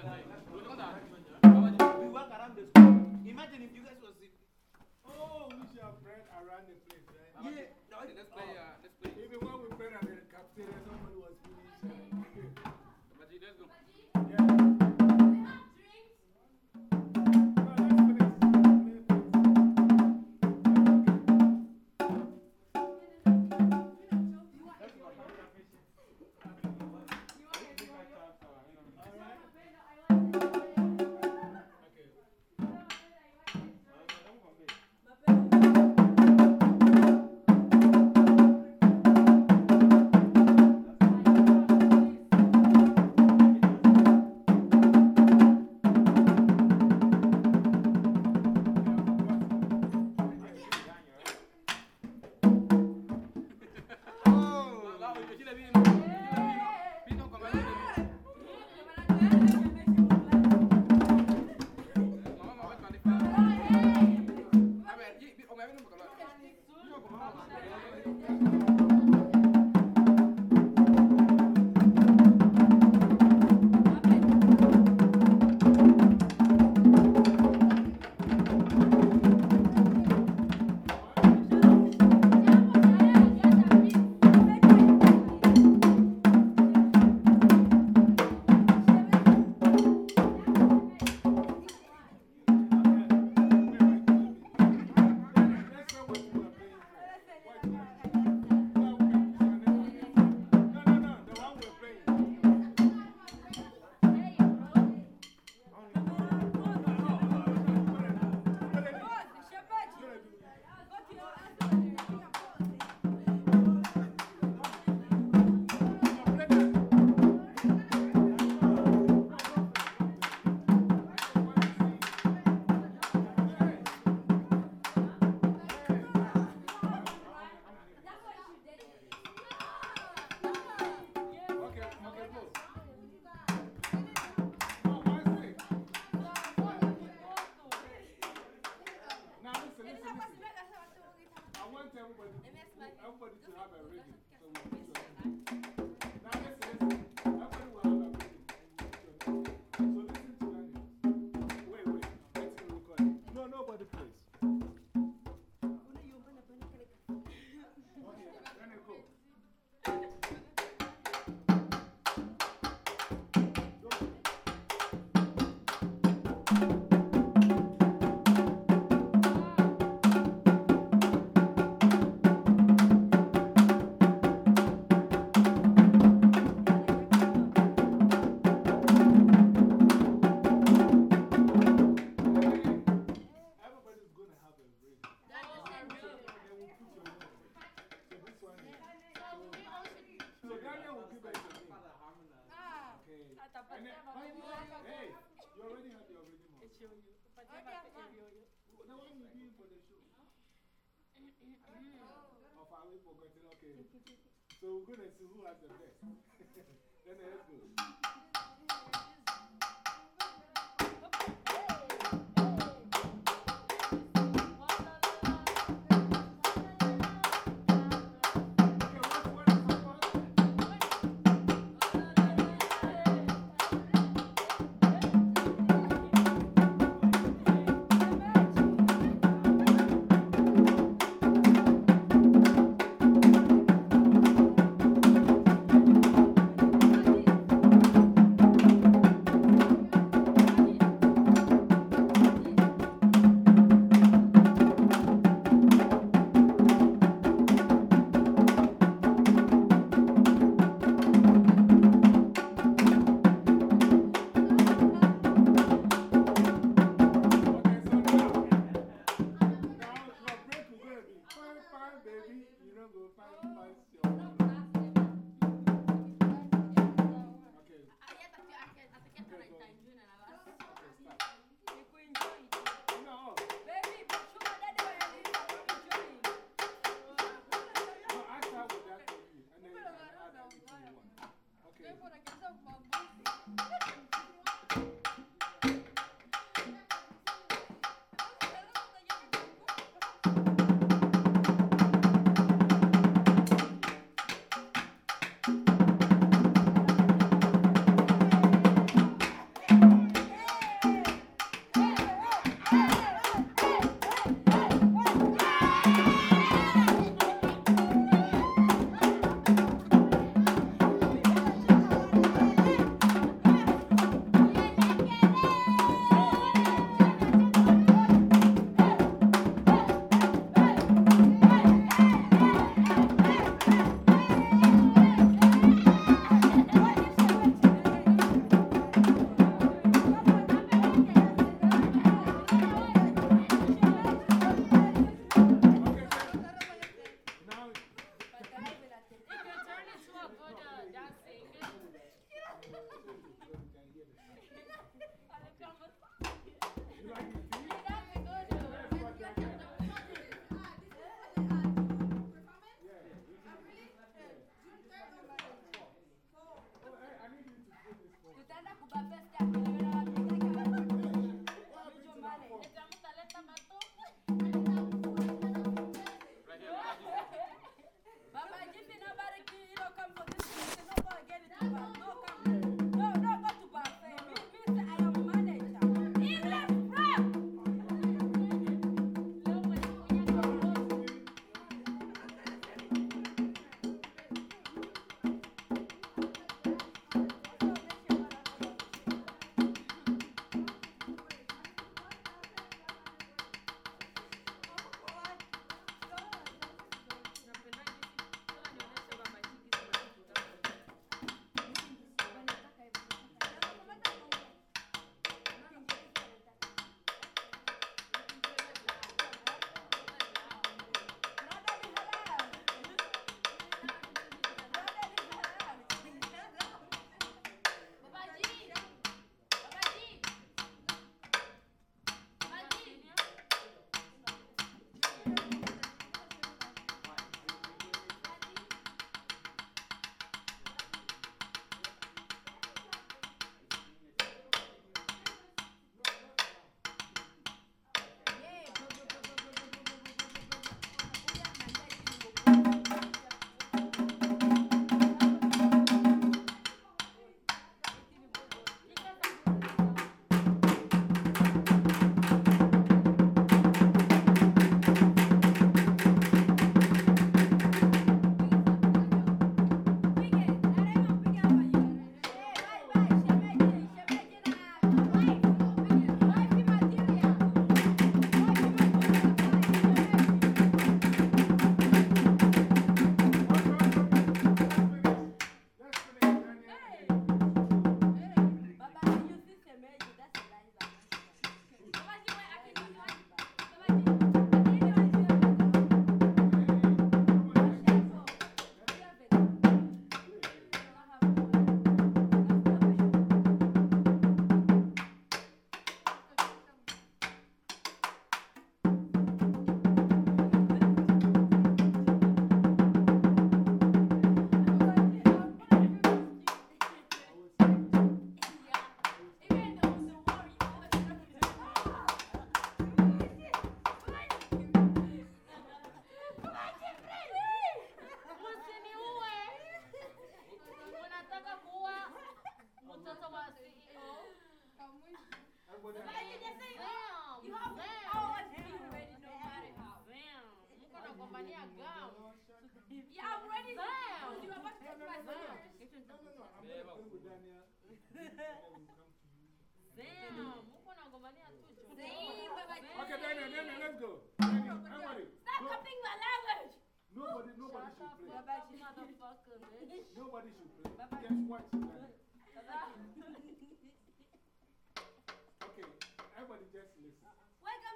one. show you. Okay, yo-yo. What you for the show? oh, forgotten? Okay. So we're going to see who has the best. then let's go.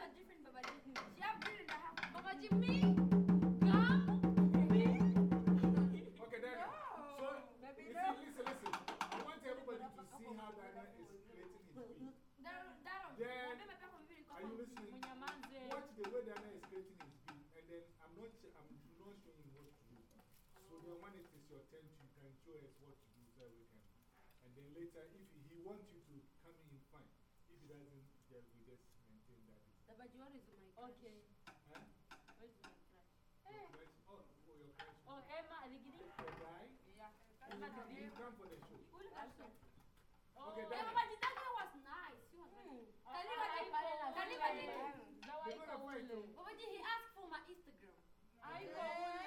Okay, listen, listen, listen. I want everybody to see how Diana is creating his beat. Then, are you listening? Watch the way is creating his beat, and then I'm not, I'm not showing what to do. So, it is your turn, you can show us what to do. And then later, if he wants Where is my crush? Okay. Where is my crush? Hey. Oh, your crush. Oh, Emma Aligidi? Yeah. Emma You come for the show. Who did that show? Okay, yeah, but that guy was nice. He was did hmm. oh, he asked for my Instagram. I know.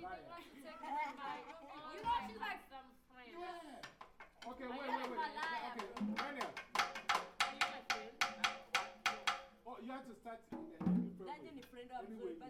Somebody. You like some friends. Yeah. Okay, wait, wait, wait. Okay, right now. Oh, you have to start in a different you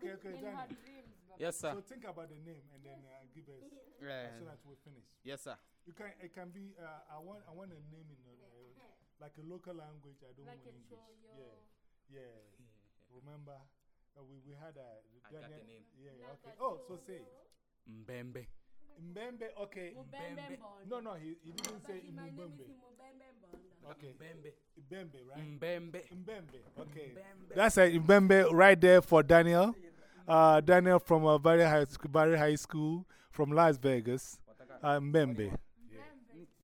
Okay, okay, Daniel. Yes, sir. So think about the name and then uh, give us Yeah. as soon as we finish. Yes, sir. You can, it can be, uh, I, want, I want a name in a, uh, like a local language. I don't Like want English. Choyo. Yeah, yeah. Remember, uh, we, we had a. I got the name. Yeah, okay. Oh, so say it. Mbembe. Mbembe, okay. No, no, he, he didn't say My name Mbembe. is Mbembe Okay. Mbembe. Mbembe, right? Mbembe. Mbembe, okay. Mbembe. That's a Mbembe right there for Daniel. Uh, Daniel from uh, very high school, very high school from Las Vegas. Uh, Mbembe.